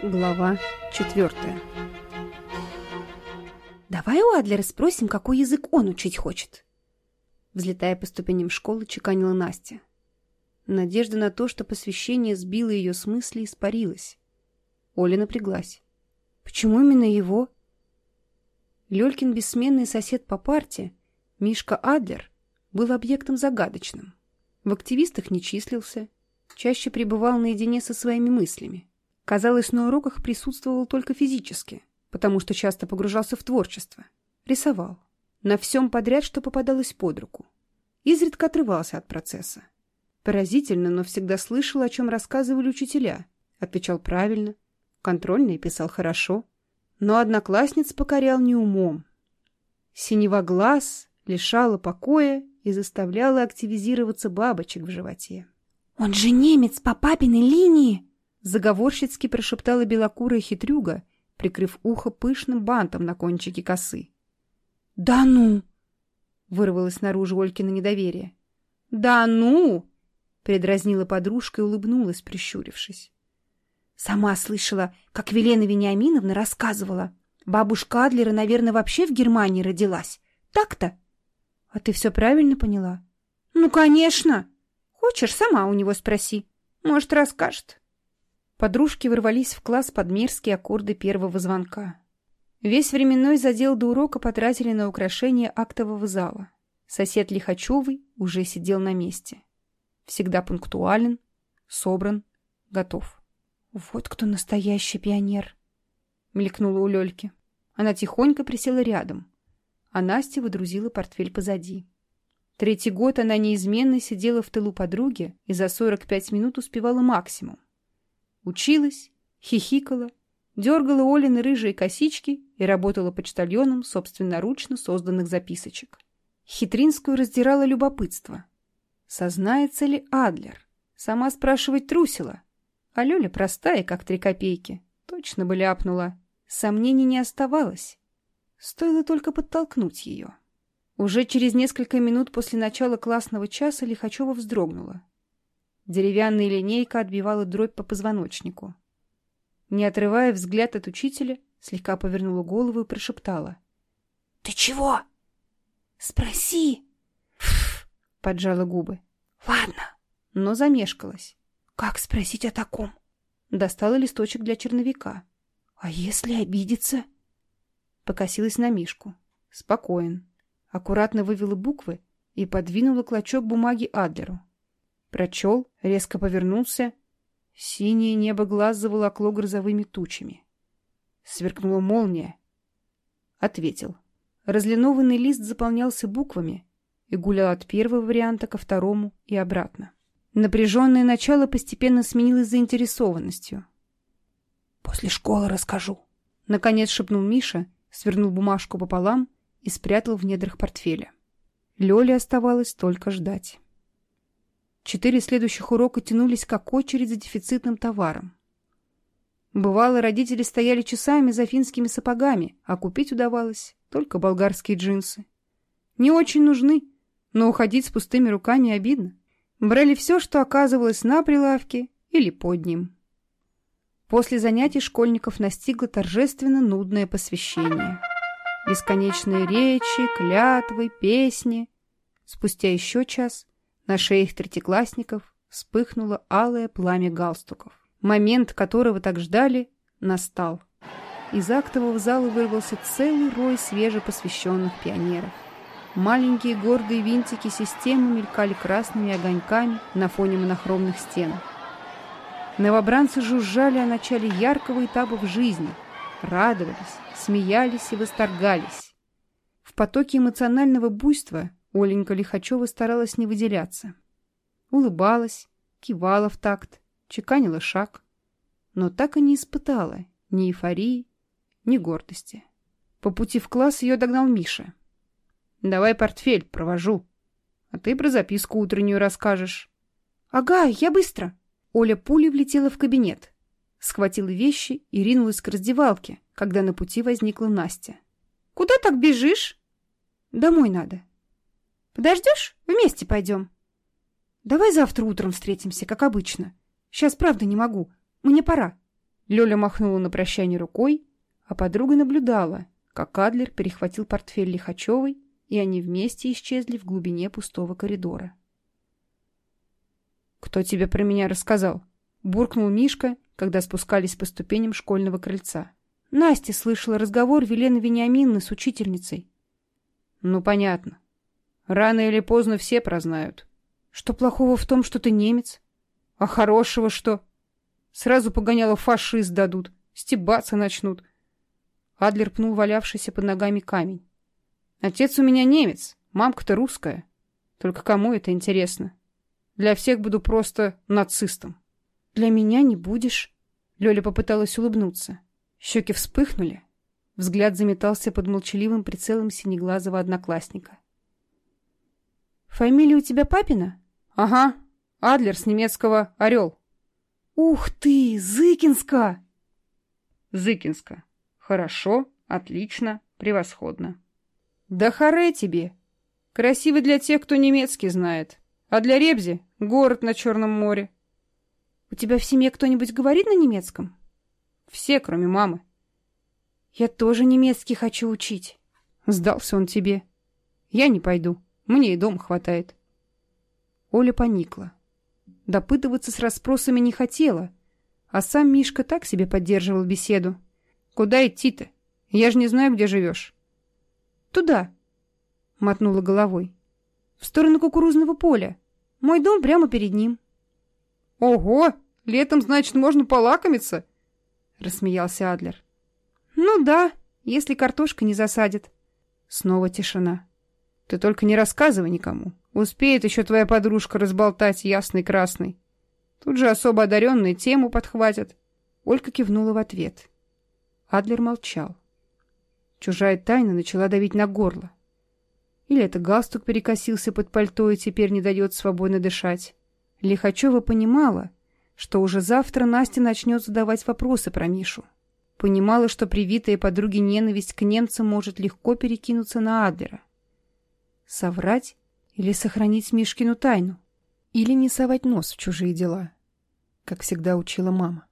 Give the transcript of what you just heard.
Глава 4. «Давай у Адлера спросим, какой язык он учить хочет?» Взлетая по ступеням школы, чеканила Настя. Надежда на то, что посвящение сбило ее с мысли, испарилась. Оля напряглась. «Почему именно его?» Лёлькин бессменный сосед по парте, Мишка Адлер, был объектом загадочным. В активистах не числился, чаще пребывал наедине со своими мыслями. Казалось, на уроках присутствовал только физически, потому что часто погружался в творчество. Рисовал. На всем подряд, что попадалось под руку. Изредка отрывался от процесса. Поразительно, но всегда слышал, о чем рассказывали учителя. Отвечал правильно. Контрольный писал хорошо. Но одноклассниц покорял не умом. Синего глаз лишало покоя и заставляло активизироваться бабочек в животе. «Он же немец по папиной линии!» Заговорщицки прошептала белокурая хитрюга, прикрыв ухо пышным бантом на кончике косы. «Да ну!» — вырвалось наружу Олькино недоверие. «Да ну!» — предразнила подружка и улыбнулась, прищурившись. «Сама слышала, как Велена Вениаминовна рассказывала. Бабушка Адлера, наверное, вообще в Германии родилась. Так-то?» «А ты все правильно поняла?» «Ну, конечно! Хочешь, сама у него спроси. Может, расскажет». Подружки ворвались в класс под мерзкие аккорды первого звонка. Весь временной задел до урока потратили на украшение актового зала. Сосед Лихачевый уже сидел на месте. Всегда пунктуален, собран, готов. «Вот кто настоящий пионер!» — мелькнула у Лёльки. Она тихонько присела рядом, а Настя выдрузила портфель позади. Третий год она неизменно сидела в тылу подруги и за 45 минут успевала максимум училась, хихикала, дергала Олины рыжие косички и работала почтальоном собственноручно созданных записочек. Хитринскую раздирало любопытство. Сознается ли Адлер? Сама спрашивать трусила. А Лёля простая, как три копейки. Точно бы ляпнула. Сомнений не оставалось. Стоило только подтолкнуть ее. Уже через несколько минут после начала классного часа Лихачева вздрогнула. Деревянная линейка отбивала дробь по позвоночнику. Не отрывая взгляд от учителя, слегка повернула голову и прошептала. — Ты чего? — Спроси. — поджала губы. — Ладно. Но замешкалась. — Как спросить о таком? Достала листочек для черновика. — А если обидится? Покосилась на Мишку. Спокоен. Аккуратно вывела буквы и подвинула клочок бумаги Адлеру. — Прочел, резко повернулся. Синее небо глаз заволокло грозовыми тучами. Сверкнула молния. Ответил. Разлинованный лист заполнялся буквами и гулял от первого варианта ко второму и обратно. Напряженное начало постепенно сменилось заинтересованностью. «После школы расскажу», — наконец шепнул Миша, свернул бумажку пополам и спрятал в недрах портфеля. Лёле оставалось только ждать. Четыре следующих урока тянулись как очередь за дефицитным товаром. Бывало, родители стояли часами за финскими сапогами, а купить удавалось только болгарские джинсы. Не очень нужны, но уходить с пустыми руками обидно. Брали все, что оказывалось на прилавке или под ним. После занятий школьников настигло торжественно нудное посвящение. Бесконечные речи, клятвы, песни. Спустя еще час на шеях третьеклассников вспыхнуло алое пламя галстуков. Момент, которого так ждали, настал. Из актового зала вырвался целый рой свежепосвященных пионеров. Маленькие гордые винтики системы мелькали красными огоньками на фоне монохромных стен. Новобранцы жужжали о начале яркого этапа в жизни, радовались, смеялись и восторгались. В потоке эмоционального буйства Оленька Лихачева старалась не выделяться. Улыбалась, кивала в такт, чеканила шаг, но так и не испытала ни эйфории, ни гордости. По пути в класс ее догнал Миша. «Давай портфель, провожу. А ты про записку утреннюю расскажешь». «Ага, я быстро!» Оля пулей влетела в кабинет, схватила вещи и ринулась к раздевалке, когда на пути возникла Настя. «Куда так бежишь?» «Домой надо. Подождешь? Вместе пойдем. Давай завтра утром встретимся, как обычно. Сейчас правда не могу. Мне пора. Лёля махнула на прощание рукой, а подруга наблюдала, как Адлер перехватил портфель Лихачевой, и они вместе исчезли в глубине пустого коридора. «Кто тебе про меня рассказал?» — буркнул Мишка, когда спускались по ступеням школьного крыльца. Настя слышала разговор Велены Вениаминны с учительницей. «Ну, понятно. Рано или поздно все прознают. Что плохого в том, что ты немец? А хорошего что? Сразу погоняло фашист дадут, стебаться начнут. Адлер пнул валявшийся под ногами камень. Отец у меня немец, мамка-то русская. Только кому это интересно? Для всех буду просто нацистом. Для меня не будешь. Лёля попыталась улыбнуться. Щеки вспыхнули. Взгляд заметался под молчаливым прицелом синеглазого одноклассника. Фамилия у тебя папина? Ага. Адлер с немецкого «Орел». Ух ты, Зыкинска! Зыкинска. Хорошо, отлично, превосходно. Да харе тебе. Красиво для тех, кто немецкий знает. А для Ребзи — город на Черном море. У тебя в семье кто-нибудь говорит на немецком? Все, кроме мамы. Я тоже немецкий хочу учить. Сдался он тебе. Я не пойду. Мне и дом хватает. Оля поникла. Допытываться с расспросами не хотела, а сам Мишка так себе поддерживал беседу. «Куда идти-то? Я же не знаю, где живешь». «Туда», — мотнула головой. «В сторону кукурузного поля. Мой дом прямо перед ним». «Ого! Летом, значит, можно полакомиться?» — рассмеялся Адлер. «Ну да, если картошка не засадит». Снова тишина. Ты только не рассказывай никому. Успеет еще твоя подружка разболтать ясный красный. Тут же особо одаренные тему подхватят. Ольга кивнула в ответ. Адлер молчал. Чужая тайна начала давить на горло. Или это галстук перекосился под пальто и теперь не дает свободно дышать. Лихачева понимала, что уже завтра Настя начнет задавать вопросы про Мишу. Понимала, что привитая подруге ненависть к немцам может легко перекинуться на Адлера соврать или сохранить Мишкину тайну, или не совать нос в чужие дела, как всегда учила мама.